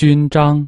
勋章。